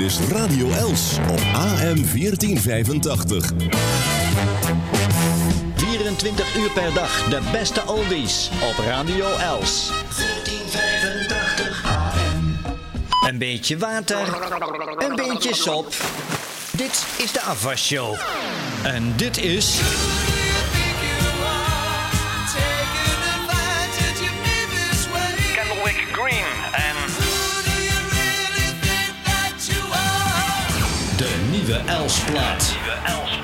Dit is Radio Els op AM 1485. 24 uur per dag de beste oldies op Radio Els. 1485 AM. Een beetje water, een beetje sop. Dit is de afwasshow. En dit is... nieuwe Els-plaat.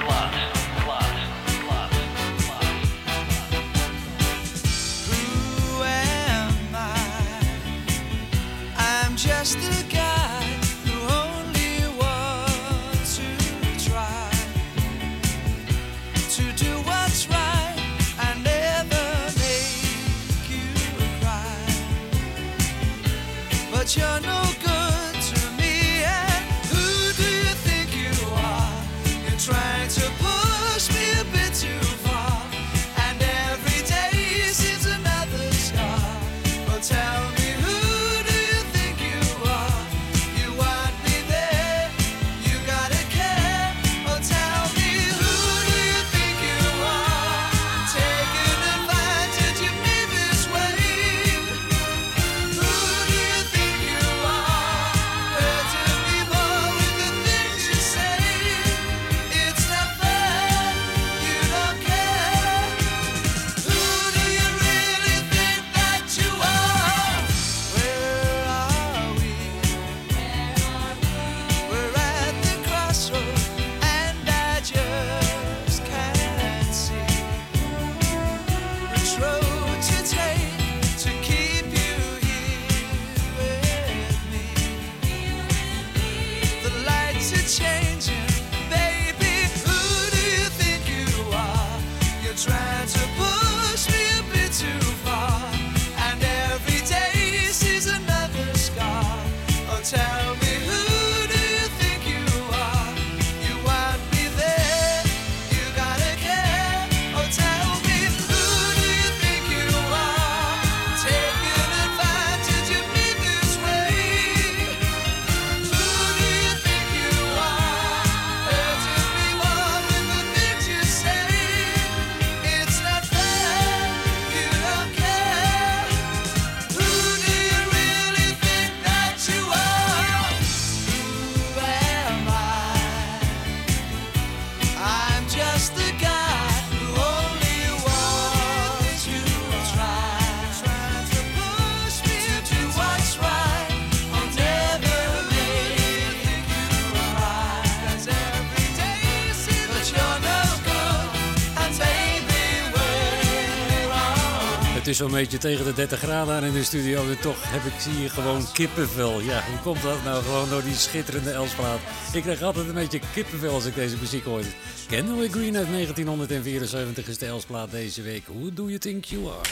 Zo'n beetje tegen de 30 graden aan in de studio. En toch heb ik hier gewoon kippenvel. Ja, hoe komt dat nou? Gewoon door die schitterende Elsplaat. Ik krijg altijd een beetje kippenvel als ik deze muziek hoor. Candlewick Green uit 1974 is de Elsplaat deze week. Who do you think you are?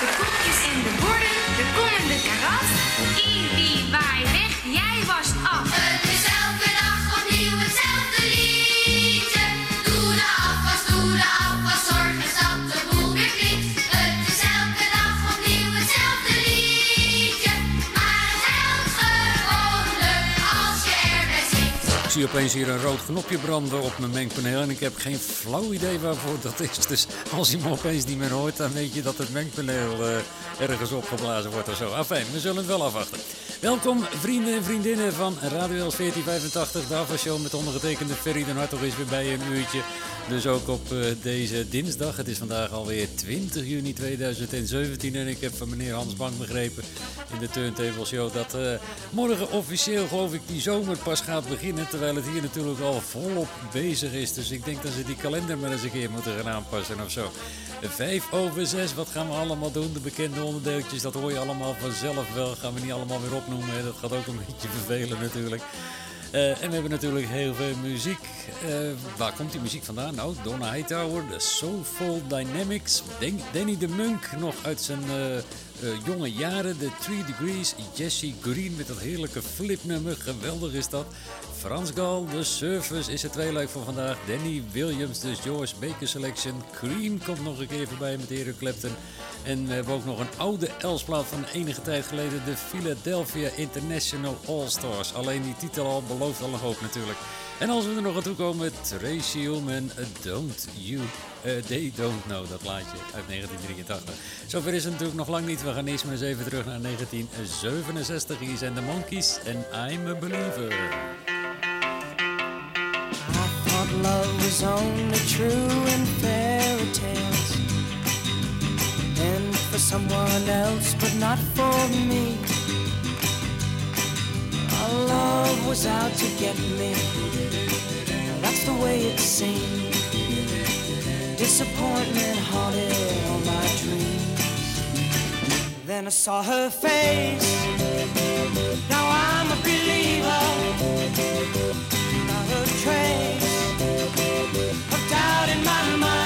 De koekjes en de borden, de kom en de karat. Ibi, waai weg, jij was af. Zie opeens hier een rood knopje branden op mijn mengpaneel. En ik heb geen flauw idee waarvoor dat is. Dus als je me opeens niet meer hoort, dan weet je dat het mengpaneel eh, ergens opgeblazen wordt of zo. Afijn, we zullen het wel afwachten. Welkom vrienden en vriendinnen van Radio Els 1485. De afwasshow met ondergetekende Ferry den Hartog is weer bij een uurtje. Dus ook op eh, deze dinsdag. Het is vandaag alweer 20 juni 2017. En ik heb van meneer Hans Bank begrepen in de Turntable Show dat eh, morgen officieel geloof ik die zomer pas gaat beginnen. Terwijl het hier natuurlijk al volop bezig is. Dus ik denk dat ze die kalender maar eens een keer moeten gaan aanpassen of zo. Vijf over zes, wat gaan we allemaal doen? De bekende onderdeeltjes, dat hoor je allemaal vanzelf wel. Gaan we niet allemaal weer opnoemen. hè. Dat gaat ook een beetje vervelen natuurlijk. Eh, en we hebben natuurlijk heel veel muziek. Eh, waar komt die muziek vandaan? Nou, Donna Hightower, de Soulful Dynamics. Den- Danny de Munk nog uit zijn eh, jonge jaren. De Three Degrees, Jesse Green met dat heerlijke flipnummer. Geweldig is dat. Frans Gal, The Surface is het tweeluik van vandaag. Danny Williams, de George Baker Selection. Cream komt nog een keer voorbij met Eric Clapton. En we hebben ook nog een oude Elsplaat van enige tijd geleden. De Philadelphia International All-Stars. Alleen die titel al belooft al een hoop natuurlijk. En als we er nog aan toe komen, Tracy Ullman, Don't You, eh, They Don't Know, dat plaatje uit 1983. Zover is het natuurlijk nog lang niet. We gaan eerst maar eens even terug naar 1967. Hier zijn de Monkeys en I'm a Believer. I thought love was only true in fairy tales and for someone else, but not for me. Our love was out to get me. That's the way it seemed. Disappointment haunted all my dreams. Then I saw her face. Now I'm a believer not a trace of doubt in my mind.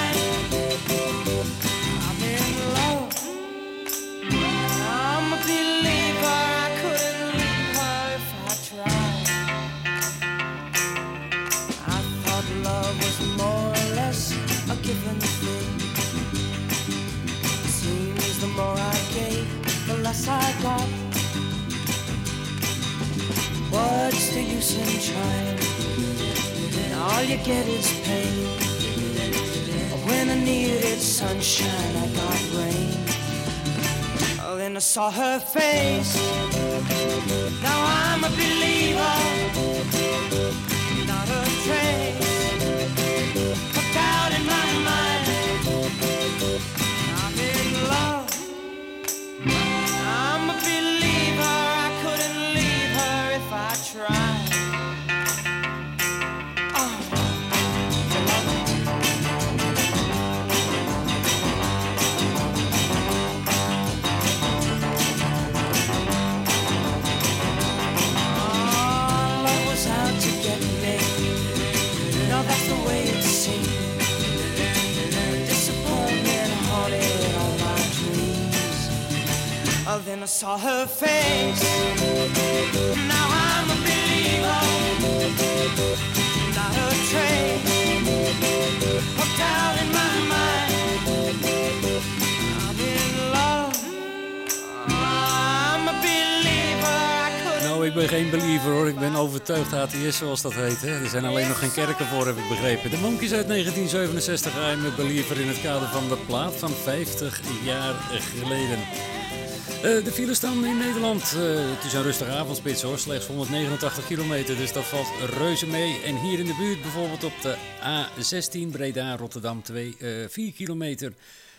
Got. What's the use in trying? All you get is pain. When I needed sunshine, I got rain. Oh, then I saw her face. Now I'm a believer, not a trace of doubt in my Then I saw her face. Now I'm a believer. Not a trace of doubt in my mind. I'm in love. I'm a believer. Nou, ik ben geen believer hoor. Ik ben overtuigd HTS zoals dat heet. Hè. Er zijn alleen nog geen kerken voor, heb ik begrepen. De Monkeys uit 1967, I'm a believer in het kader van de plaat van 50 jaar geleden. Eh, de files staan in Nederland. Eh, het is een rustige avondspits hoor, slechts 189 kilometer, dus dat valt reuze mee. En hier in de buurt bijvoorbeeld op de A16 Breda-Rotterdam 2, eh 4 kilometer.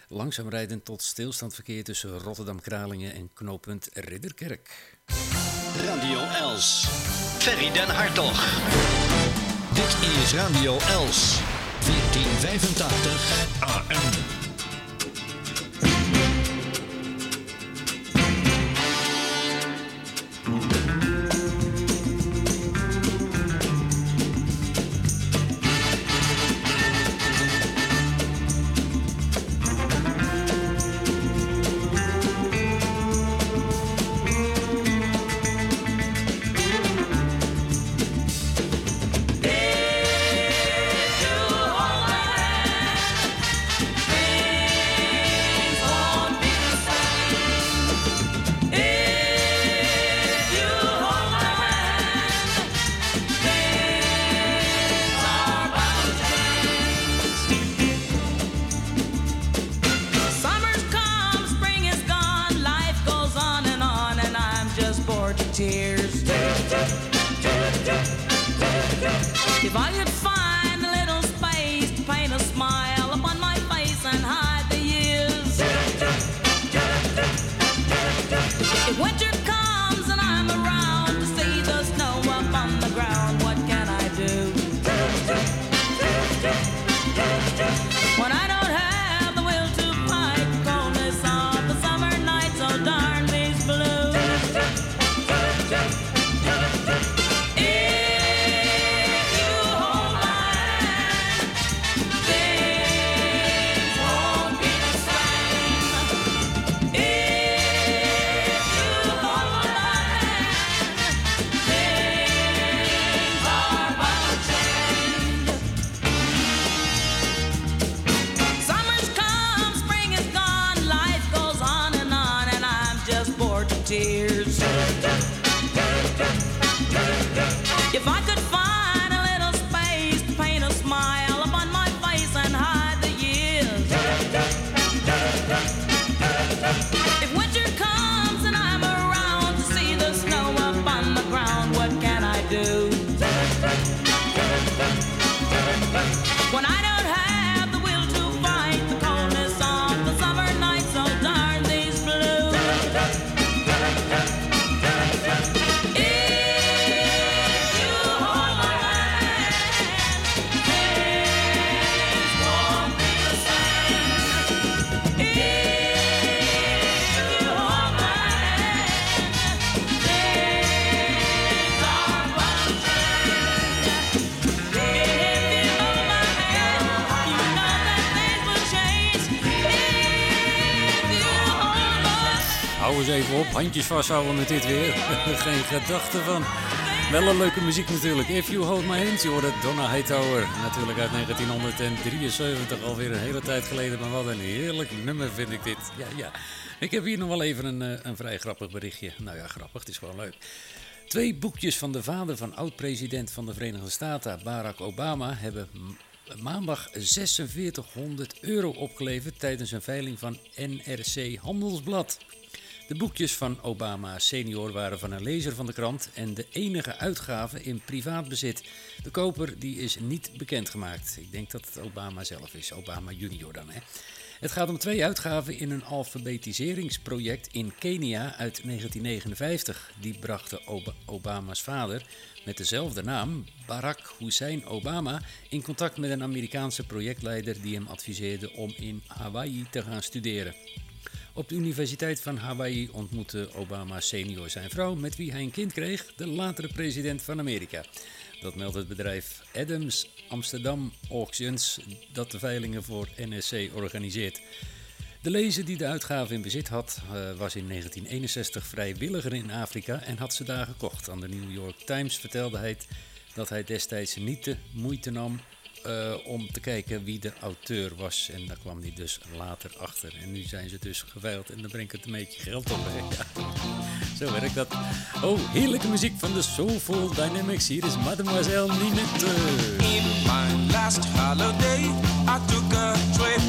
Langzaam rijdend tot stilstandverkeer tussen Rotterdam-Kralingen en knooppunt Ridderkerk. Radio Els. Ferry den Hartog. Dit is Radio Els. 1485 AM. tears. If I had even op, handjes vasthouden met dit weer. Geen gedachte van. Wel een leuke muziek natuurlijk. If You Hold My Hand, je hoorde Donna Hightower. Natuurlijk uit 1973, alweer een hele tijd geleden. Maar wat een heerlijk nummer vind ik dit. Ja, ja. Ik heb hier nog wel even een, eh, een vrij grappig berichtje. Nou ja, grappig, het is gewoon leuk. Twee boekjes van de vader van oud-president van de Verenigde Staten, Barack Obama, hebben maandag 4600 euro opgeleverd tijdens een veiling van NRC Handelsblad. De boekjes van Obama senior waren van een lezer van de krant en de enige uitgave in privaat bezit. De koper die is niet bekendgemaakt. Ik denk dat het Obama zelf is, Obama junior dan hè. Het gaat om twee uitgaven in een alfabetiseringsproject in Kenia uit 1959. Die brachten Ob- Obama's vader met dezelfde naam, Barack Hussein Obama, in contact met een Amerikaanse projectleider die hem adviseerde om in Hawaii te gaan studeren. Op de Universiteit van Hawaii ontmoette Obama senior zijn vrouw, met wie hij een kind kreeg, de latere president van Amerika. Dat meldt het bedrijf Adams Amsterdam Auctions, dat de veilingen voor NSC organiseert. De lezer die de uitgave in bezit had, eh, was in 1961 vrijwilliger in Afrika en had ze daar gekocht. Aan de New York Times vertelde hij dat hij destijds niet de moeite nam eh, om te kijken wie de auteur was. En daar kwam hij dus later achter. En nu zijn ze dus geveild en dan brengt het een beetje geld op. Ja. Zo werkt dat. Oh, heerlijke muziek van de Soulful Dynamics. Hier is Mademoiselle Ninette. In my last holiday, I took a trip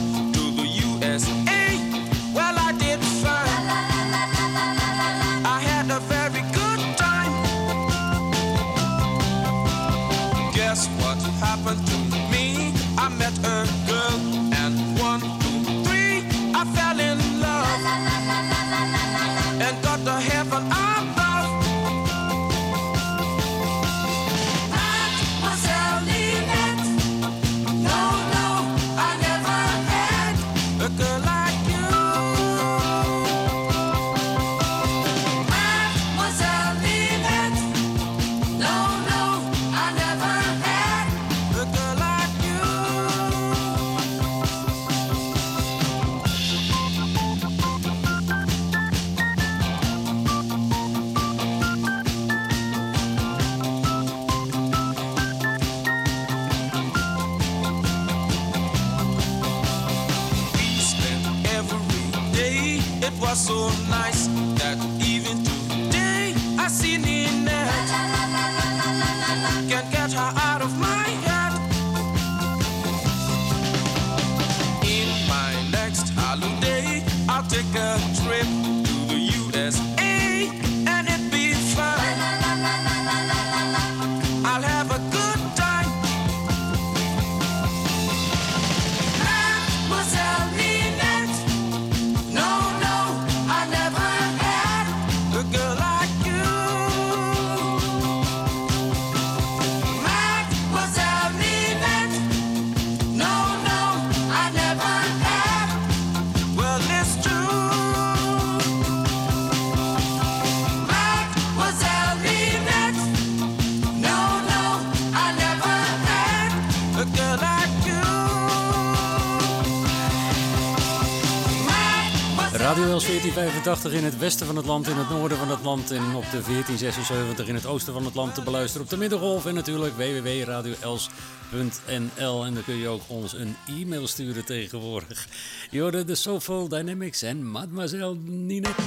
Radio Els 1485 in het westen van het land, in het noorden van het land en op de 1476 in het oosten van het land te beluisteren op de Middengolf en natuurlijk www.radioels.nl en dan kun je ook ons een e-mail sturen tegenwoordig. Je hoorde de Soulful Dynamics en Mademoiselle Ninette.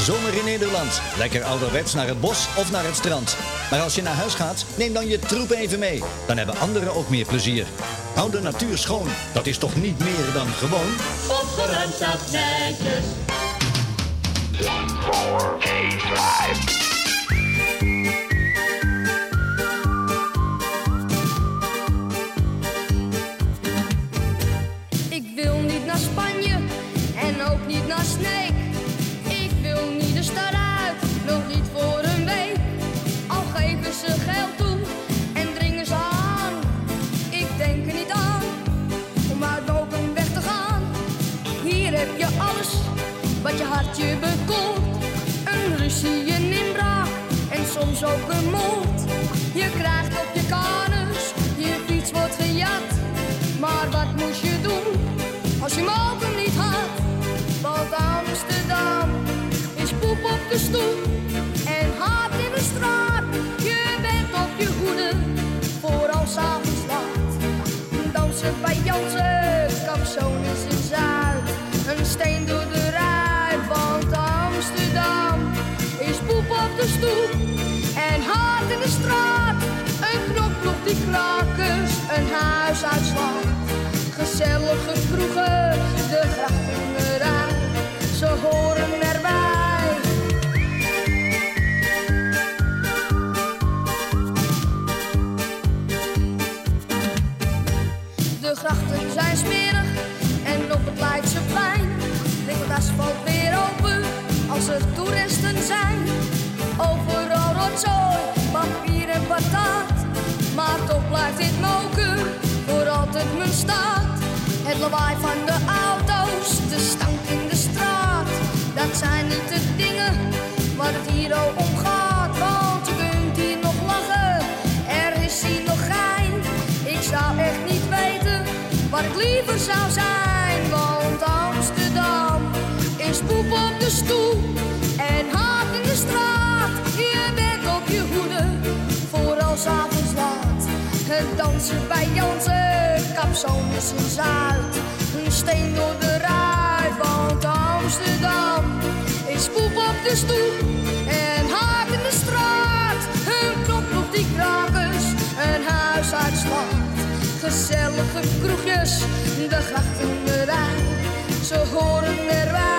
Zomer in Nederland. Lekker ouderwets naar het bos of naar het strand. Maar als je naar huis gaat, neem dan je troep even mee. Dan hebben anderen ook meer plezier. Hou de natuur schoon, dat is toch niet meer dan gewoon? Opgeruimd staat netjes. Je bekoort. Een ruzie, een inbraak en soms ook een moord. Je krijgt op je kanus, je fiets wordt gejat. Maar wat moest je doen de straat. Een knokklok die krakers, een huis uitslaat. Gezellige kroegen, de grachten eruit, ze horen erbij. De grachten zijn smerig en op het Leidseplein ligt het asfalt weer open als er toeristen zijn. Rotzooi, papier en patat, maar toch blijft dit moken voor altijd mijn staat. Het lawaai van de auto's, de stank in de straat, dat zijn niet de dingen waar het hier om gaat. Want je kunt hier nog lachen, er is hier nog gein. Ik zou echt niet weten waar ik liever zou zijn. Want Amsterdam is poep op de stoep Dansen bij Jansen, kapzones in Zuid. Een steen door de ruit, want Amsterdam is poep op de stoep en haat in de straat. Een knop op die krakers, een huis uitslaat. Gezellige kroegjes, de grachten eruit, ze horen erbij.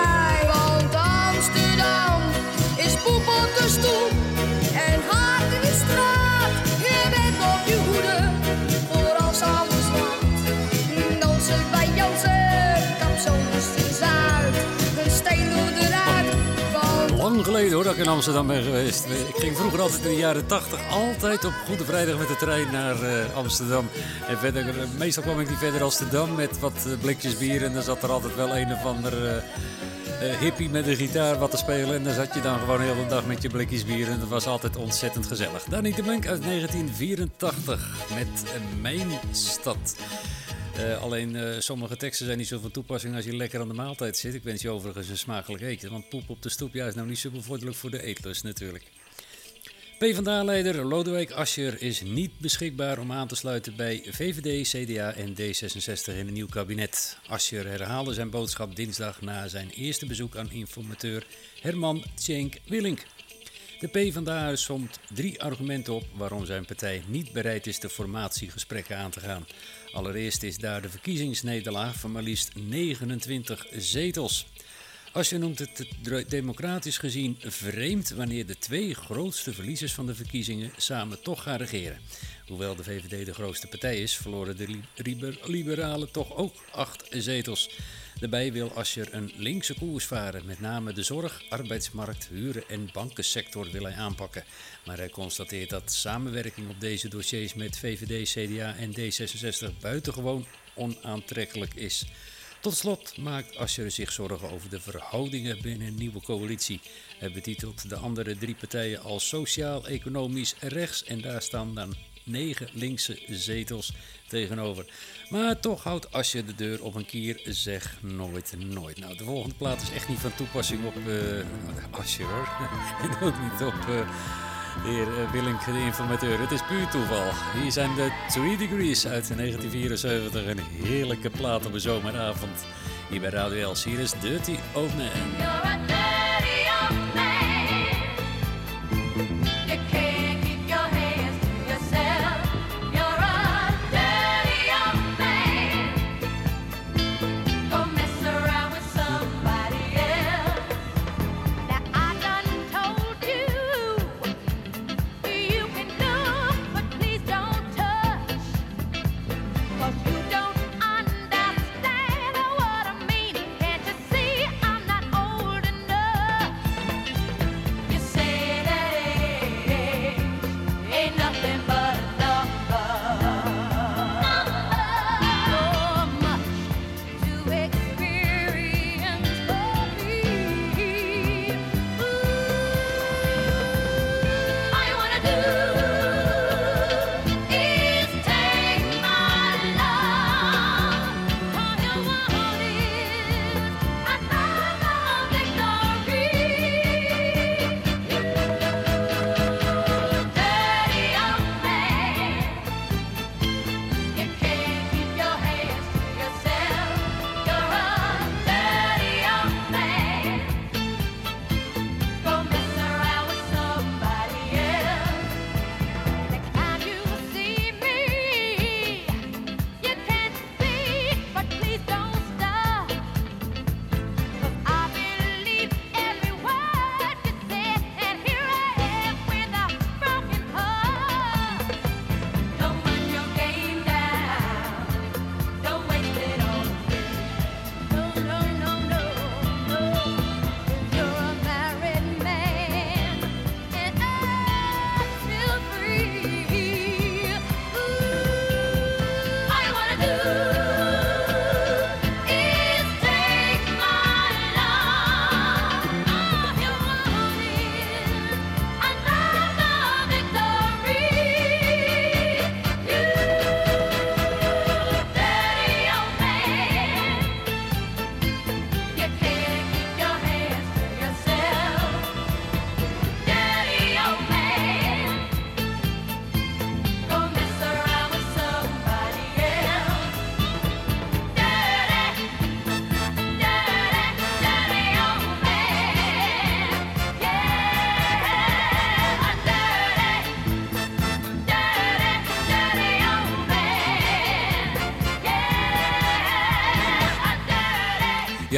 Geleden hoor dat ik in Amsterdam ben geweest. Ik ging vroeger altijd in de jaren 80 altijd op Goede Vrijdag met de trein naar eh, Amsterdam. En verder, eh, meestal kwam ik niet verder als Amsterdam met wat eh, blikjes bier. En dan zat er altijd wel een of ander hippie met een gitaar wat te spelen. En dan zat je dan gewoon heel de dag met je blikjes bier. En dat was altijd ontzettend gezellig. Danny de Munk uit 1984 met Mijn Stad. Eh, alleen eh, sommige teksten zijn niet zo van toepassing als je lekker aan de maaltijd zit. Ik wens je overigens een smakelijk eten. Want poep op de stoep ja, is nou niet zo bevorderlijk voor de eetlust natuurlijk. PvdA-leider Lodewijk Asscher is niet beschikbaar om aan te sluiten bij VVD, CDA en D66 in een nieuw kabinet. Asscher herhaalde zijn boodschap dinsdag na zijn eerste bezoek aan informateur Herman Tjenk Willink. De PvdA somt drie argumenten op waarom zijn partij niet bereid is de formatiegesprekken aan te gaan. Allereerst is daar de verkiezingsnederlaag van maar liefst 29 zetels. Als je noemt het democratisch gezien vreemd wanneer de twee grootste verliezers van de verkiezingen samen toch gaan regeren. Hoewel de VVD de grootste partij is, verloren de li- liber- liberalen toch ook acht zetels. Daarbij wil Asscher een linkse koers varen. Met name de zorg, arbeidsmarkt, huren en bankensector wil hij aanpakken. Maar hij constateert dat samenwerking op deze dossiers met VVD, CDA en D66 buitengewoon onaantrekkelijk is. Tot slot maakt Asscher zich zorgen over de verhoudingen binnen een nieuwe coalitie. Hij betitelt de andere drie partijen als sociaal-economisch rechts en daar staan dan negen linkse zetels tegenover. Maar toch houdt Asscher de deur op een kier, zeg nooit nooit. Nou, de volgende plaat is echt niet van toepassing op eh Asscher hoor. en niet op... de heer eh, Willink, de informateur. Het is puur toeval. Hier zijn de 3 Degrees uit 1974. Een heerlijke plaat op een zomeravond. Hier bij Radio Els. Hier is Dirty Old.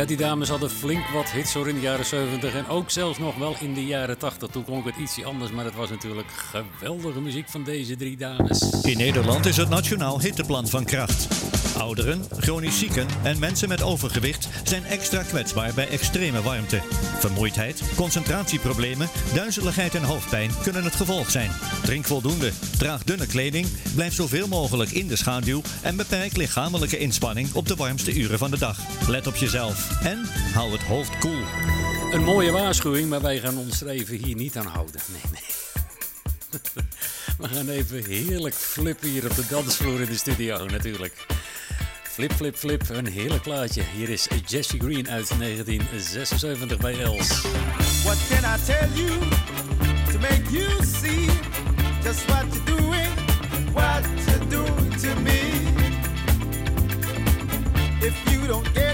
Die dames hadden flink wat hits hoor in de jaren 70 en ook zelfs nog wel in de jaren 80. Toen klonk het ietsje anders, maar het was natuurlijk geweldige muziek van deze drie dames. In Nederland is het Nationaal Hitteplan van kracht. Ouderen, chronisch zieken en mensen met overgewicht zijn extra kwetsbaar bij extreme warmte. Vermoeidheid, concentratieproblemen, duizeligheid en hoofdpijn kunnen het gevolg zijn. Drink voldoende, draag dunne kleding, blijf zoveel mogelijk in de schaduw en beperk lichamelijke inspanning op de warmste uren van de dag. Let op jezelf en hou het hoofd koel. Een mooie waarschuwing, maar wij gaan ons er hier niet aan houden. Nee, nee. We gaan even heerlijk flippen hier op de dansvloer in de studio natuurlijk. Flip, flip, flip, een heerlijk plaatje. Hier is Jesse Green uit 1976 bij Els. What can I tell you to make you see just what you're doing, what you're doing to me? If you don't get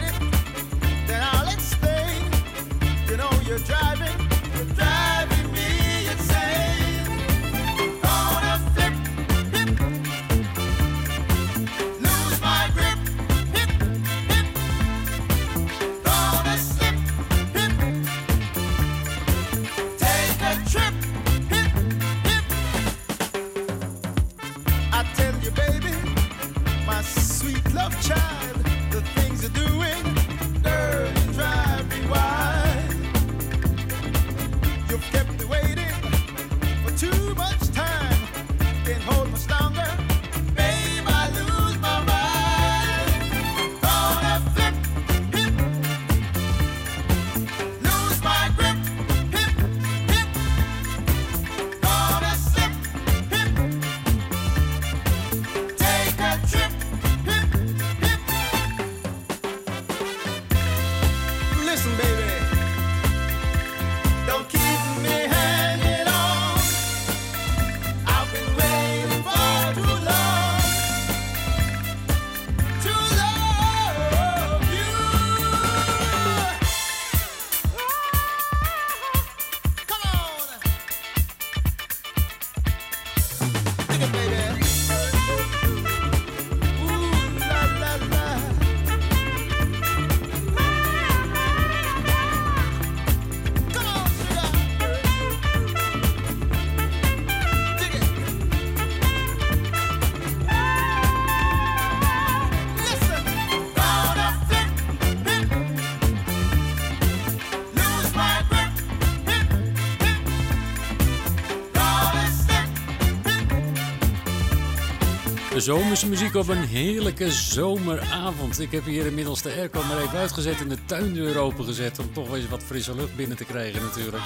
De zomerse muziek op een heerlijke zomeravond. Ik heb hier inmiddels de airco maar even uitgezet en de tuindeur opengezet... om toch eens wat frisse lucht binnen te krijgen natuurlijk.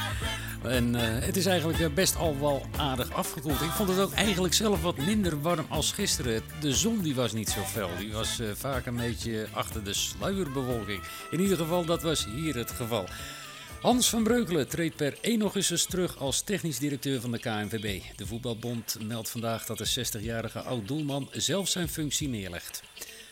En eh, het is eigenlijk eh, best al wel aardig afgekoeld. Ik vond het ook eigenlijk zelf wat minder warm als gisteren. De zon die was niet zo fel. Die was eh, vaak een beetje achter de sluierbewolking. In ieder geval, dat was hier het geval. Hans van Breukelen treedt per 1 augustus terug als technisch directeur van de KNVB. De voetbalbond meldt vandaag dat de 60-jarige oud-doelman zelf zijn functie neerlegt.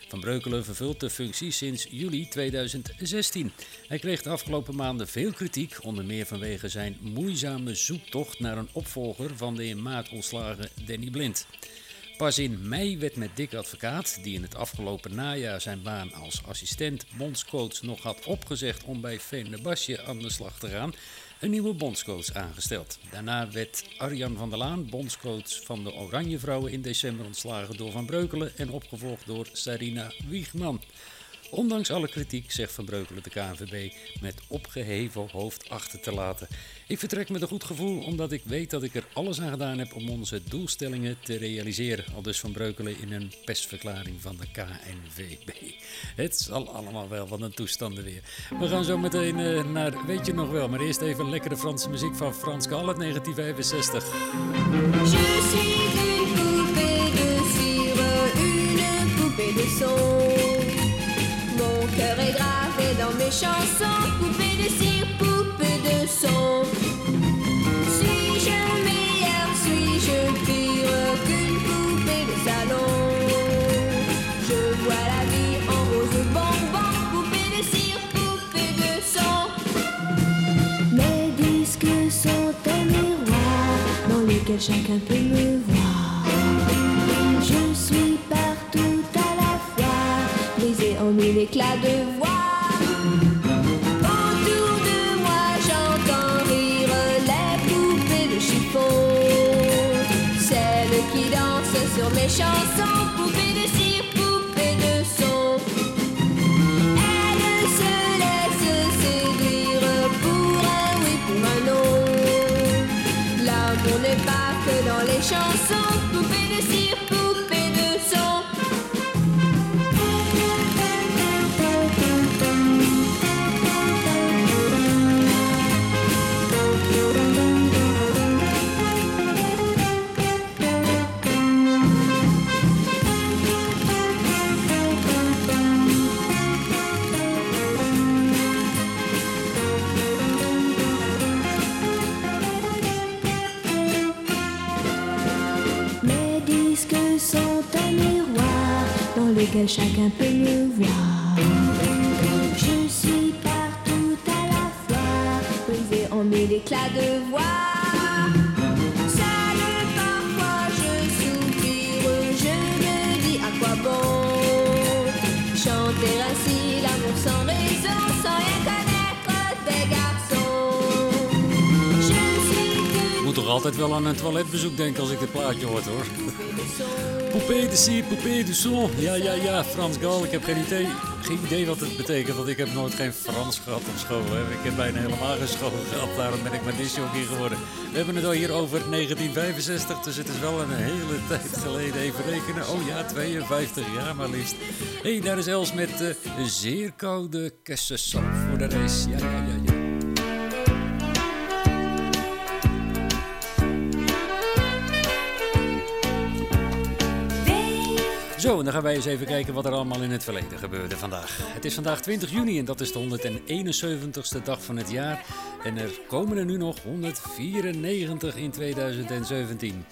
Van Breukelen vervult de functie sinds juli 2016. Hij kreeg de afgelopen maanden veel kritiek, onder meer vanwege zijn moeizame zoektocht naar een opvolger van de in maart ontslagen Danny Blind. Pas in mei werd met Dick Advocaat, die in het afgelopen najaar zijn baan als assistent bondscoach nog had opgezegd om bij Fenerbahce aan de slag te gaan, een nieuwe bondscoach aangesteld. Daarna werd Arjan van der Laan bondscoach van de Oranje Vrouwen in december ontslagen door Van Breukelen en opgevolgd door Sarina Wiegman. Ondanks alle kritiek zegt Van Breukelen de KNVB met opgeheven hoofd achter te laten. Ik vertrek met een goed gevoel omdat ik weet dat ik er alles aan gedaan heb om onze doelstellingen te realiseren. Al dus Van Breukelen in een persverklaring van de KNVB. Het zal allemaal wel wat een toestanden weer. We gaan zo meteen eh, naar Weet je nog wel, maar eerst even lekkere Franse muziek van Frans Gal uit 1965. Mon cœur est gravé dans mes chansons, poupée de cire, poupée de son. Suis-je meilleure, suis-je pire qu'une poupée de salon? Je vois la vie en rose bonbon, poupée de cire, poupée de son. Mes disques sont un miroir dans lequel chacun peut me chanson chacun peut me voir. Je suis partout à la fois, brisé en mille éclats de voix. Moet toch altijd wel aan een toiletbezoek denken als ik dit plaatje hoor hoor. Poupée de si, poupée de son. Ja, ja, ja, Frans Gal. Ik heb geen idee, geen idee wat het betekent, want ik heb nooit geen Frans gehad op school. Hè. Ik heb bijna helemaal geen school gehad, daarom ben ik maar disjockey geworden. We hebben het al hier over 1965, dus het is wel een hele tijd geleden. Even rekenen. Oh ja, 52 jaar maar liefst. Hé, hey, daar is Els met de zeer koude kersensap voor de race. Ja, ja, ja, ja. Zo, en dan gaan wij eens even kijken wat er allemaal in het verleden gebeurde vandaag. Het is vandaag 20 juni en dat is de 171ste dag van het jaar. En er komen er nu nog 194 in 2017.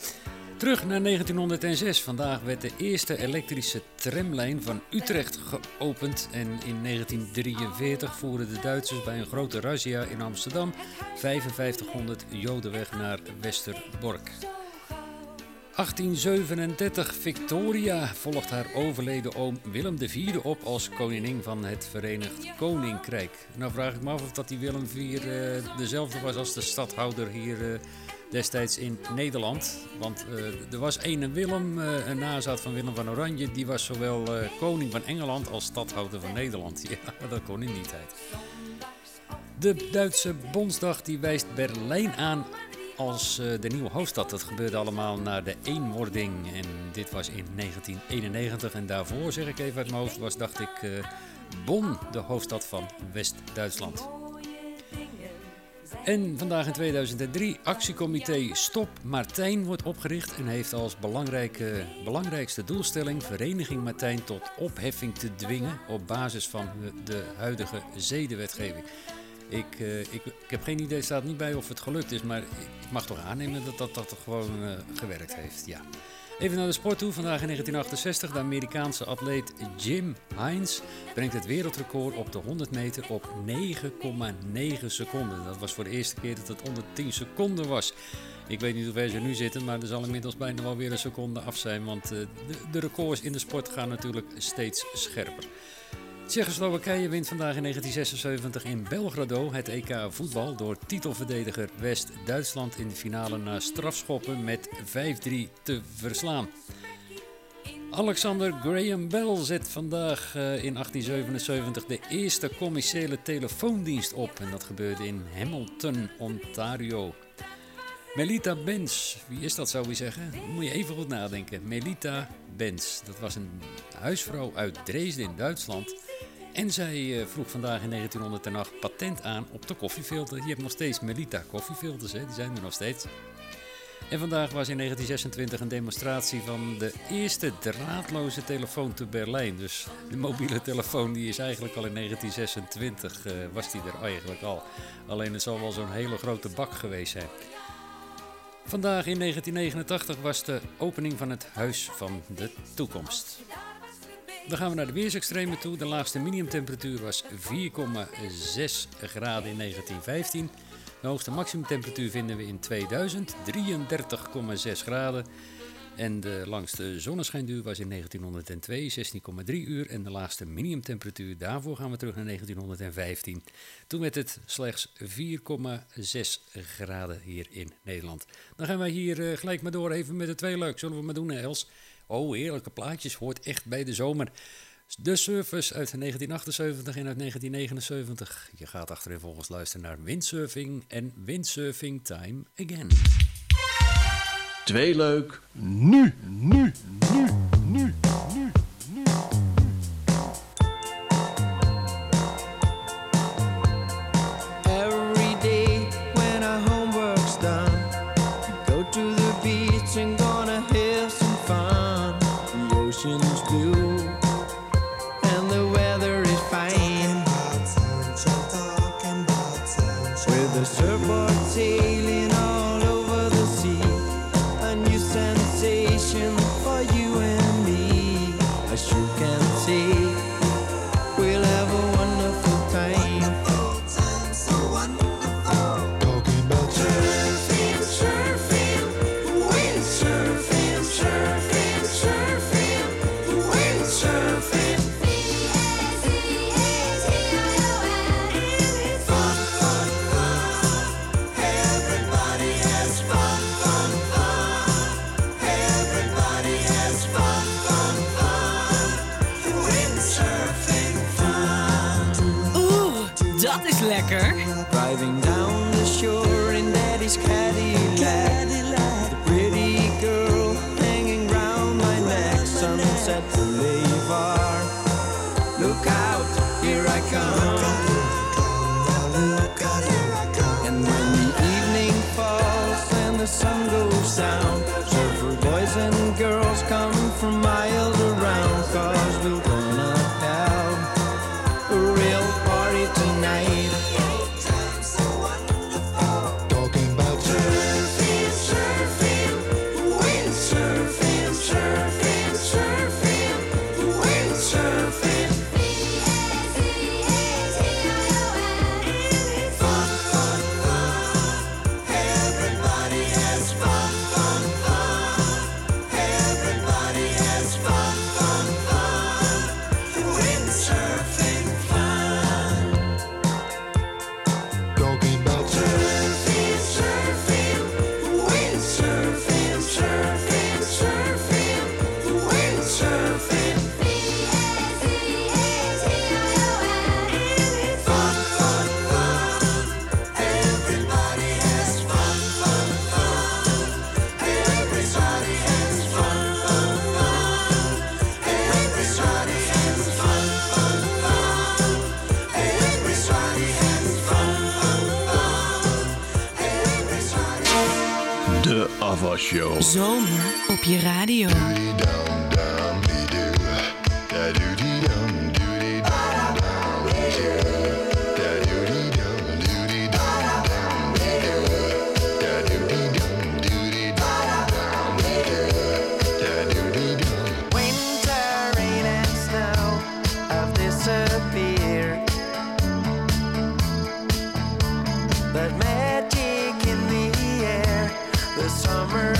Terug naar 1906. Vandaag werd de eerste elektrische tramlijn van Utrecht geopend. En in 1943 voerden de Duitsers bij een grote razzia in Amsterdam 5500 Joden weg naar Westerbork. 1837 Victoria volgt haar overleden oom Willem IV op als koningin van het Verenigd Koninkrijk. Nou vraag ik me af of dat die Willem IV eh, dezelfde was als de stadhouder hier eh, destijds in Nederland. Want eh, er was een Willem, een nazaat van Willem van Oranje, die was zowel koning van Engeland als stadhouder van Nederland. Ja, dat kon in die tijd. De Duitse Bondsdag die wijst Berlijn aan als eh, de nieuwe hoofdstad. Dat gebeurde allemaal na de eenwording. En dit was in 1991. En daarvoor, zeg ik even uit mijn hoofd, was dacht ik eh, Bonn de hoofdstad van West-Duitsland. En vandaag in 2003, actiecomité Stop Martijn wordt opgericht en heeft als belangrijke, belangrijkste doelstelling Vereniging Martijn tot opheffing te dwingen op basis van de huidige zedenwetgeving. Ik, eh, ik, ik heb geen idee, staat niet bij of het gelukt is, maar ik mag toch aannemen dat dat, dat gewoon eh, gewerkt heeft. Ja. Even naar de sport toe. Vandaag in 1968. De Amerikaanse atleet Jim Hines brengt het wereldrecord op de 100 meter op 9,9 seconden. Dat was voor de eerste keer dat het onder 10 seconden was. Ik weet niet hoe ver ze nu zitten, maar er zal inmiddels bijna wel weer een seconde af zijn. Want eh, de, de records in de sport gaan natuurlijk steeds scherper. Tsjechoslowakije wint vandaag in 1976 in Belgrado het EK voetbal door titelverdediger West-Duitsland in de finale na strafschoppen met 5-3 te verslaan. Alexander Graham Bell zet vandaag eh, in 1877 de eerste commerciële telefoondienst op en dat gebeurde in Hamilton, Ontario. Melita Benz, wie is dat zou je zeggen? Moet je even goed nadenken. Melita Benz, dat was een huisvrouw uit Dresden in Duitsland. En zij eh, vroeg vandaag in 1908 patent aan op de koffiefilter. Je hebt nog steeds Melita koffiefilters, hè? die zijn er nog steeds. En vandaag was in 1926 een demonstratie van de eerste draadloze telefoon te Berlijn. Dus de mobiele telefoon die is eigenlijk al in 1926, eh, was die er eigenlijk al. Alleen het zal wel zo'n hele grote bak geweest zijn. Vandaag in 1989 was de opening van het Huis van de Toekomst. Dan gaan we naar de weersextremen toe. De laagste minimumtemperatuur was 4,6 graden in 1915. De hoogste maximumtemperatuur vinden we in 2000, 33,6 graden. En de langste zonneschijnduur was in 1902, 16,3 uur. En de laagste minimumtemperatuur, daarvoor gaan we terug naar 1915. Toen werd het slechts 4,6 graden hier in Nederland. Dan gaan wij hier eh, gelijk maar door even met de twee leuk. Zullen we maar doen, Els? Oh, heerlijke plaatjes, hoort echt bij de zomer. De Surfers uit 1978 en uit 1979. Je gaat achterin volgens luisteren naar Windsurfing en Windsurfing Time Again. Twee leuk, nu, nu, nu, nu, nu.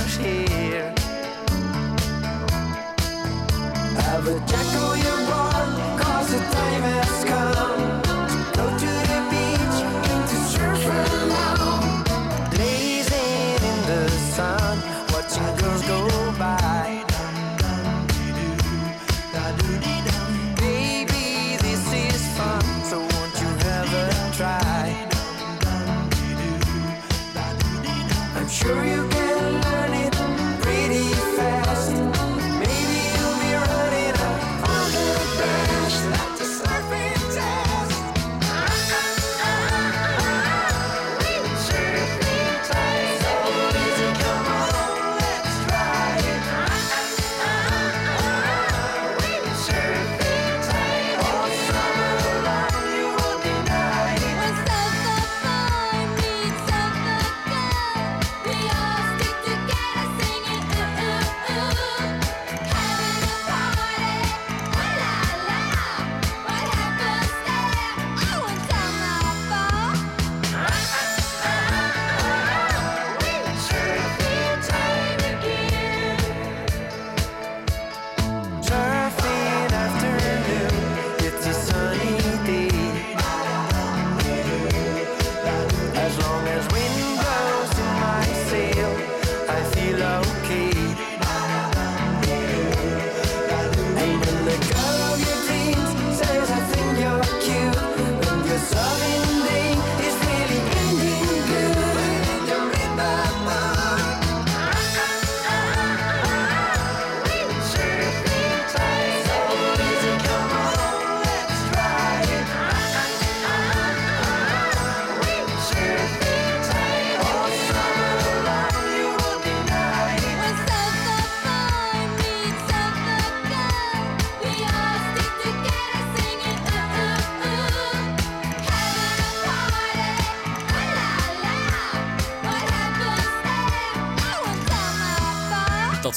here. Have a jack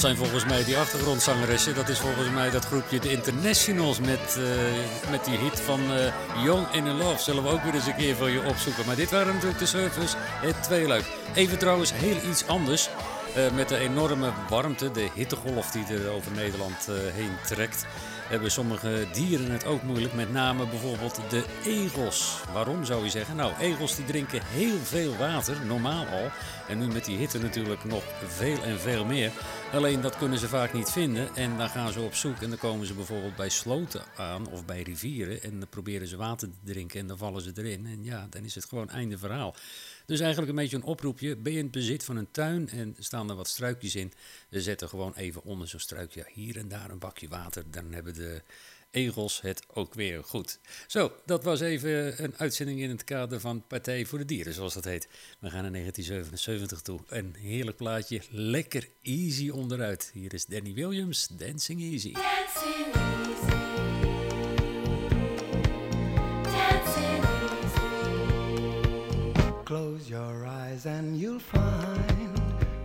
zijn volgens mij die achtergrondzangeressen. Dat is volgens mij dat groepje de Internationals met, eh, met die hit van eh, Young in Love. Zullen we ook weer eens een keer voor je opzoeken. Maar dit waren natuurlijk de Surfers, het tweeluik. Even trouwens heel iets anders. Eh, met de enorme warmte, de hittegolf die er over Nederland heen trekt, hebben sommige dieren het ook moeilijk. Met name bijvoorbeeld de egels. Waarom zou je zeggen? Nou, egels die drinken heel veel water, normaal al. En nu met die hitte natuurlijk nog veel en veel meer. Alleen dat kunnen ze vaak niet vinden. En dan gaan ze op zoek en dan komen ze bijvoorbeeld bij sloten aan of bij rivieren. En dan proberen ze water te drinken en dan vallen ze erin. En ja, dan is het gewoon einde verhaal. Dus eigenlijk een beetje een oproepje. Ben je in het bezit van een tuin en staan er wat struikjes in? Zet er gewoon even onder zo'n struikje hier en daar een bakje water. Dan hebben de egels het ook weer goed. Zo, dat was even een uitzending in het kader van Partij voor de Dieren, zoals dat heet. We gaan naar 1977 toe. Een heerlijk plaatje, lekker easy onderuit. Hier is Danny Williams, Dancing Easy. Dancing easy. Close your eyes and you'll find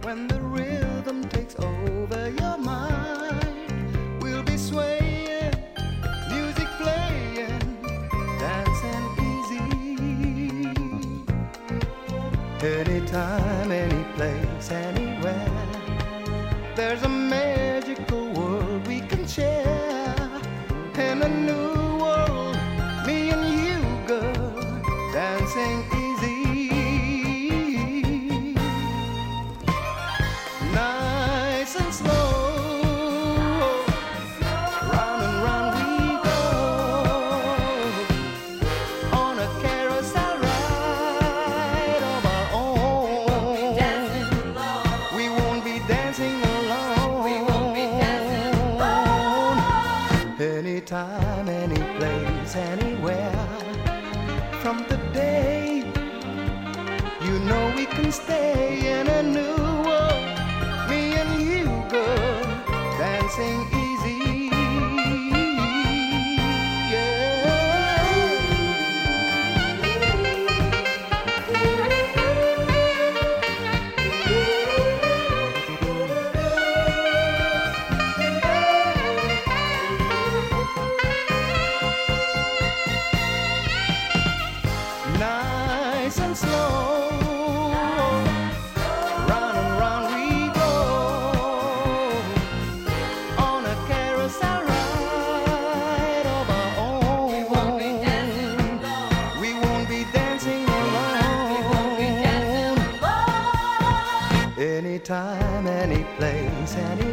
when the rhythm takes over your mind, we'll be swaying, music playing, dancing easy. Anytime, any place, anywhere, there's a pretending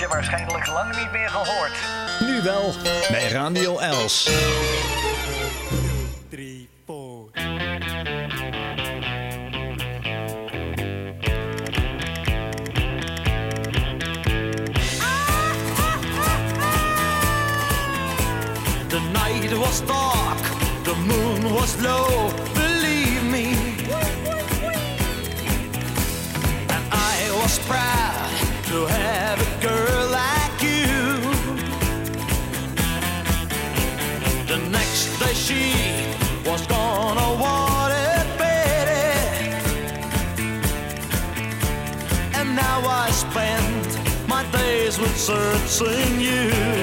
je waarschijnlijk lang niet meer gehoord. Nu wel, bij Radio Els. The night was dark, the moon was low, searching you.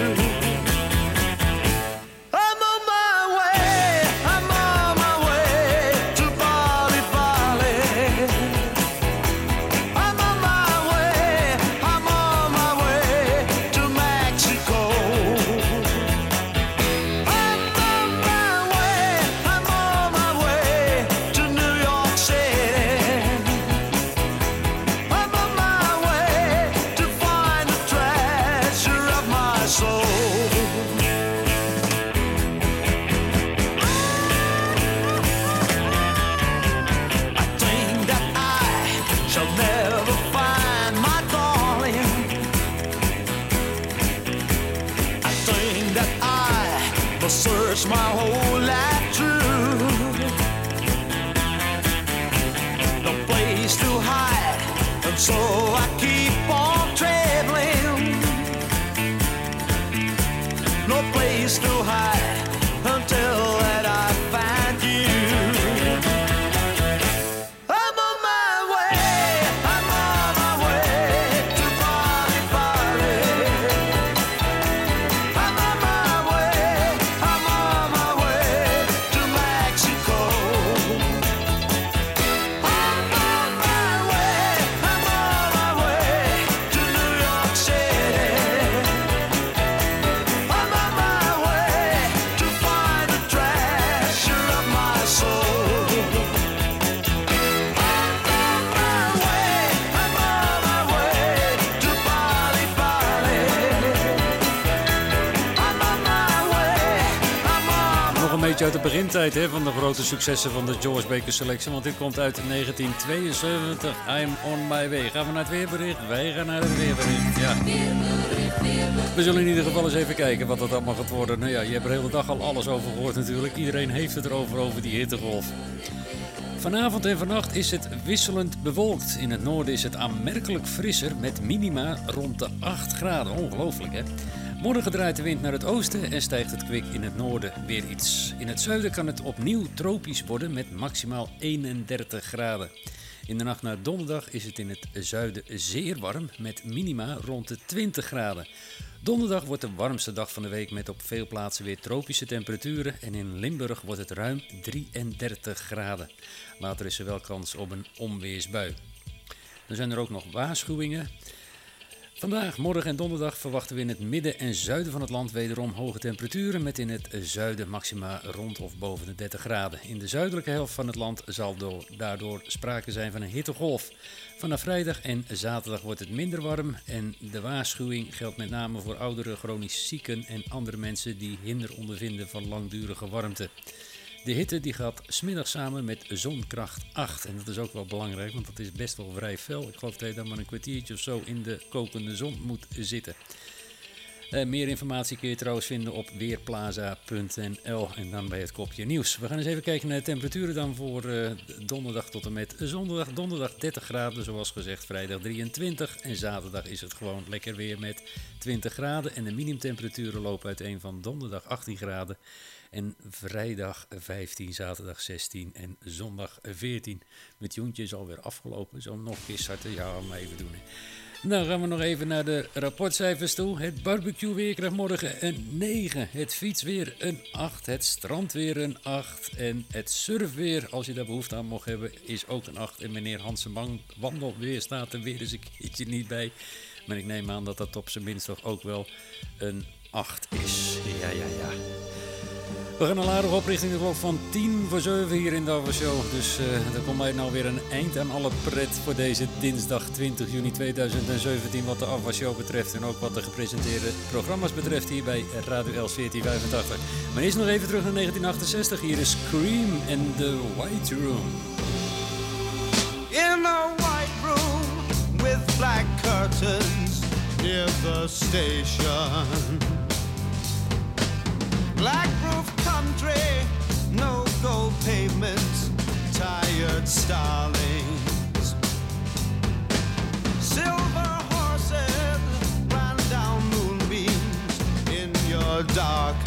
Uit de begintijd hè, van de grote successen van de George Baker selectie. Want dit komt uit 1972. I'm on my way. Gaan we naar het weerbericht? Wij gaan naar het weerbericht. Ja. We zullen in ieder geval eens even kijken wat dat allemaal gaat worden. Nou ja, je hebt er de hele dag al alles over gehoord natuurlijk. Iedereen heeft het erover, over die hittegolf. Vanavond en vannacht is het wisselend bewolkt. In het noorden is het aanmerkelijk frisser met minima rond de 8 graden. Ongelooflijk hè? Morgen draait de wind naar het oosten en stijgt het kwik in het noorden weer iets. In het zuiden kan het opnieuw tropisch worden met maximaal 31 graden. In de nacht naar donderdag is het in het zuiden zeer warm met minima rond de 20 graden. Donderdag wordt de warmste dag van de week met op veel plaatsen weer tropische temperaturen en in Limburg wordt het ruim 33 graden. Later is er wel kans op een onweersbui. Dan zijn er ook nog waarschuwingen. Vandaag, morgen en donderdag verwachten we in het midden en zuiden van het land wederom hoge temperaturen met in het zuiden maxima rond of boven de 30 graden. In de zuidelijke helft van het land zal do- daardoor sprake zijn van een hittegolf. Vanaf vrijdag en zaterdag wordt het minder warm en de waarschuwing geldt met name voor oudere chronisch zieken en andere mensen die hinder ondervinden van langdurige warmte. De hitte die gaat smiddag samen met zonkracht 8. En dat is ook wel belangrijk, want dat is best wel vrij fel. Ik geloof dat je dan maar een kwartiertje of zo in de kokende zon moet zitten. Eh, meer informatie kun je trouwens vinden op weerplaza.nl en dan bij het kopje nieuws. We gaan eens even kijken naar de temperaturen dan voor eh, donderdag tot en met zondag. Donderdag 30 graden zoals gezegd, vrijdag 23 en zaterdag is het gewoon lekker weer met 20 graden. En de minimumtemperaturen lopen uiteen van donderdag 18 graden en vrijdag 15, zaterdag 16 en zondag 14. Met Joentje is alweer afgelopen, zo nog een keer starten, ja maar even doen. Hè. Nou gaan we nog even naar de rapportcijfers toe. Het barbecue-weer krijgt morgen een 9. Het fietsweer een 8. Het strandweer een 8. En het surfweer, als je daar behoefte aan mocht hebben, is ook een 8. En meneer Hansen wandelweer staat er weer eens een keertje niet bij. Maar ik neem aan dat dat op zijn minst toch ook wel een 8 is. Ja, ja, ja. We gaan al aardig op richting de klok van 10 voor 7 hier in de Show. Dus eh er komt mij nou weer een eind aan alle pret voor deze dinsdag 20 juni 2017 wat de Ava Show betreft. En ook wat de gepresenteerde programma's betreft hier bij Radio Els 1485. Maar eerst nog even terug naar 1968. Hier is Scream in the White Room. in a white room with black curtains near the station. Black roof country, no gold pavement, tired starlings. Silver horses ran down moonbeams in your dark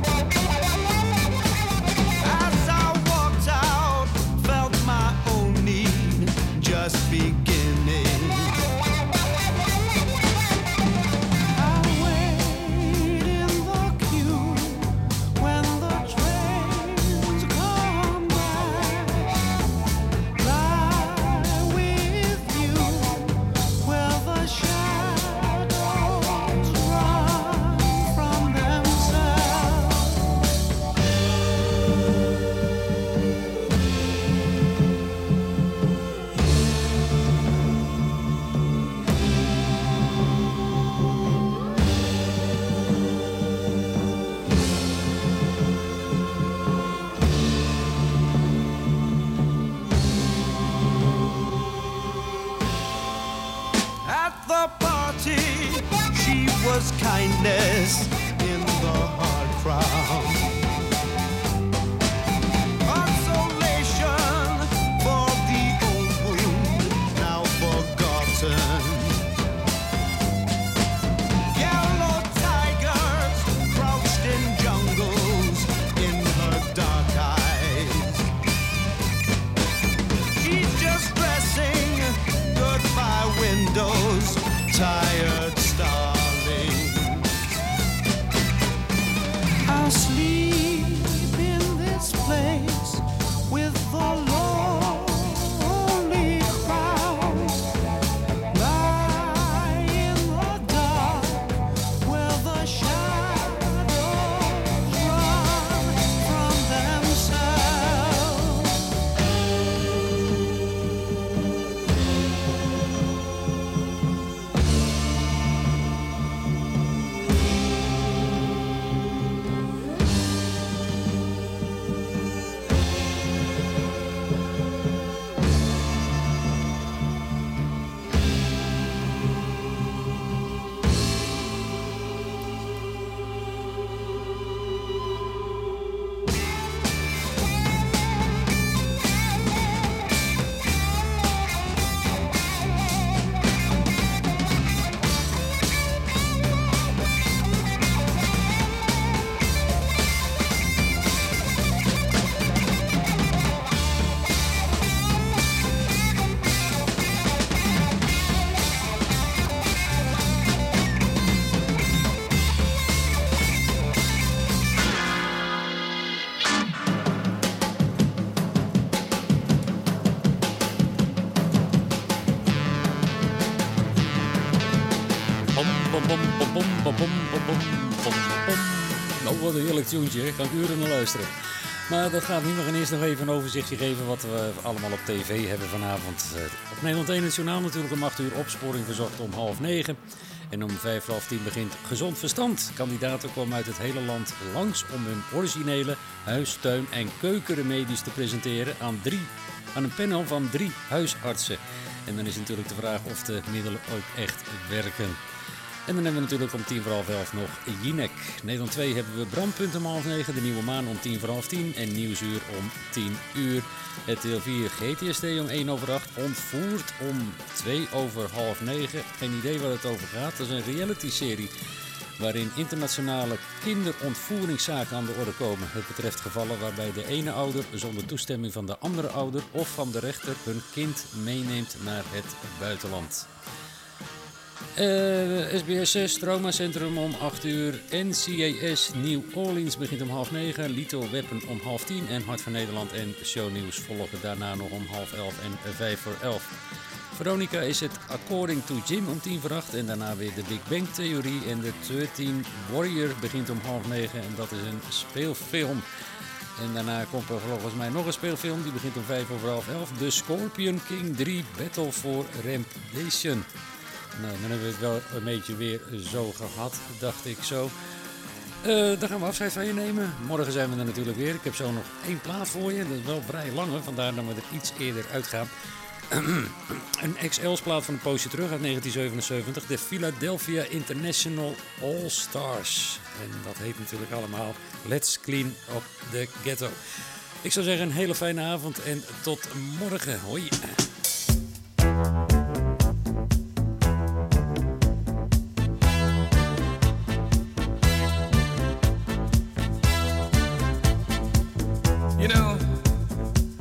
Tuentje? Kan uren naar luisteren. Maar dat gaat niet. We gaan eerst nog even een overzichtje geven wat we allemaal op tv hebben vanavond. Eh, Op Nederland 1 het journaal natuurlijk om 8 uur opsporing verzocht om half 9. En om vijf voor half tien begint Gezond Verstand. Kandidaten komen uit het hele land langs om hun originele huis, tuin en keukenremedies te presenteren aan, drie, aan een panel van drie huisartsen. En dan is natuurlijk de vraag of de middelen ook echt werken. En dan hebben we natuurlijk om tien voor half elf nog Jinek. Nederland 2 hebben we Brandpunt om half negen, de Nieuwe Maan om tien voor half tien en Nieuwsuur om tien uur. Het deel 4 GTSD om 1 over 8, Ontvoerd om 2 over half 9. Geen idee waar het over gaat. Dat is een reality-serie waarin internationale kinderontvoeringszaken aan de orde komen. Het betreft gevallen waarbij de ene ouder zonder toestemming van de andere ouder of van de rechter hun kind meeneemt naar het buitenland. Eh, SBS 6, Traumacentrum om 8 uur. NCAS New Orleans begint om half 9. Lito Weapon om half 10. En Hart van Nederland en Shownieuws volgen daarna nog om half 11 en 5 voor 11. Veronica is het According to Jim om 10 voor 8. En daarna weer de Big Bang Theorie. En de 13 Warrior begint om half 9. En dat is een speelfilm. En daarna komt er volgens mij nog een speelfilm. Die begint om 5 over half 11. The Scorpion King 3 Battle for Rampation. Nou, dan hebben we het wel een beetje weer zo gehad, dacht ik zo. Eh, dan gaan we afscheid van je nemen. Morgen zijn we er natuurlijk weer. Ik heb zo nog één plaat voor je. Dat is wel vrij lange, vandaar dat we er iets eerder uitgaan. een XL-plaat van een poosje terug uit 1977. De Philadelphia International All Stars. En dat heet natuurlijk allemaal Let's Clean Up the Ghetto. Ik zou zeggen een hele fijne avond en tot morgen. Hoi.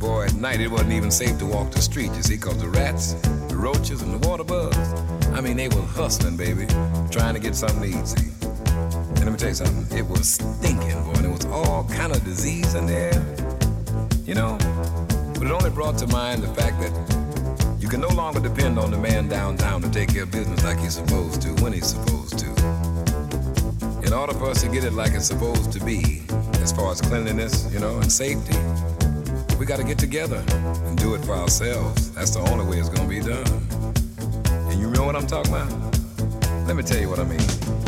boy, at night it wasn't even safe to walk the street, you see, cause the rats, the roaches, and the water bugs, I mean, they were hustling, baby, trying to get something to eat, see. And let me tell you something, it was stinking, boy, and it was all kind of disease in there, you know. But it only brought to mind the fact that you can no longer depend on the man downtown to take care of business like he's supposed to, when he's supposed to. In order for us to get it like it's supposed to be, as far as cleanliness, you know, and safety, we got to get together and do it for ourselves. That's the only way it's going to be done. And you know what I'm talking about? Let me tell you what I mean.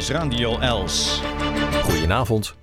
is Radio Els. Goedenavond.